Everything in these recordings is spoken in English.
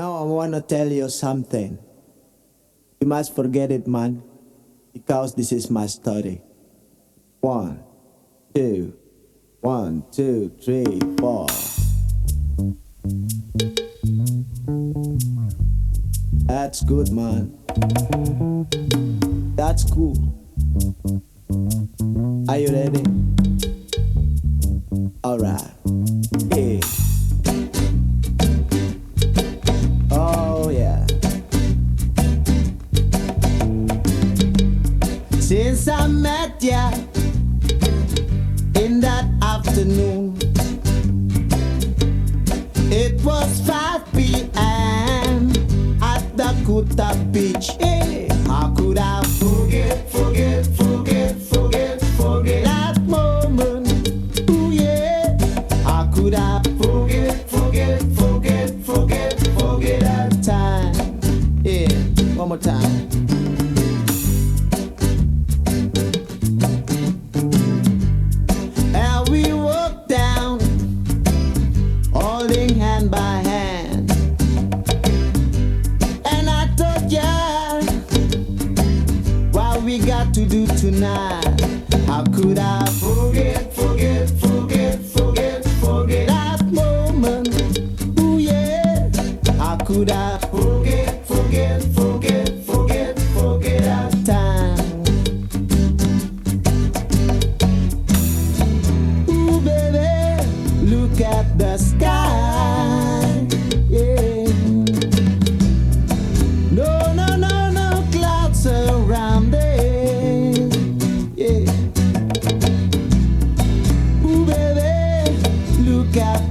Now I wanna tell you something. You must forget it, man, because this is my story. One, two, one, two, three, four. That's good, man. That's cool. Are you ready? Alright. Since I met ya in that afternoon, it was 5 p.m. at the Kuta beach. Hey, how could I forget, forget, forget, forget, forget that moment? Ooh, yeah. How could I forget, forget, forget, forget, forget that time? Yeah, one more time. Got to do tonight. How could I forget, forget, forget, forget, forget that moment? Ooh yeah. How could I forget,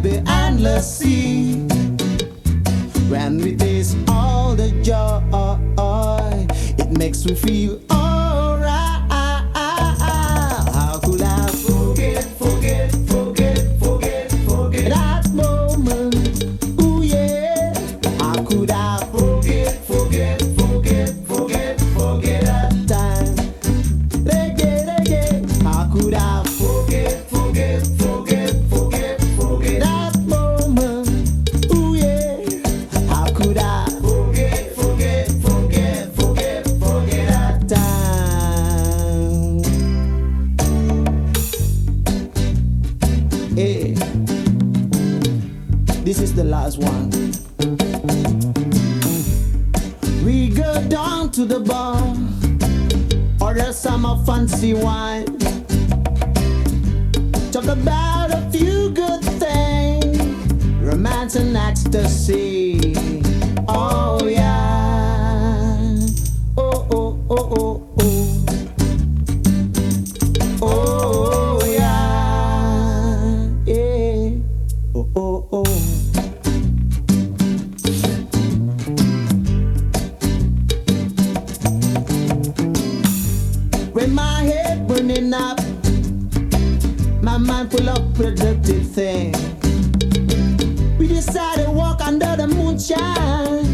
the endless sea. When we taste all the joy, it makes me feel Hey, this is the last one. We go down to the bar, order some fancy wine, talk about a few good things, romance and ecstasy. Mind full of productive things. We decided to walk under the moonshine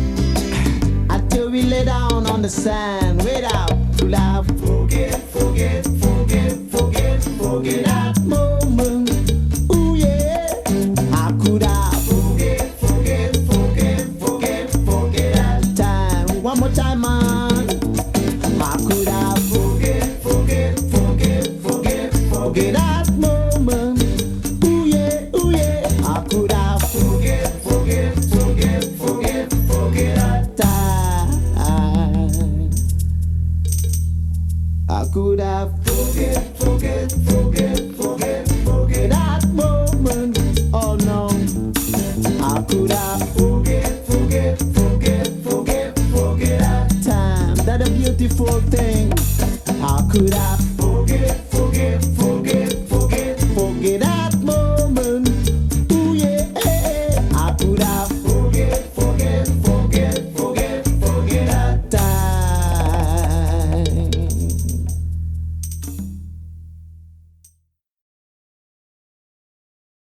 until we lay down on the sand. without out, to laugh. Forget, forget, forget, forget, forget beautiful thing. How could I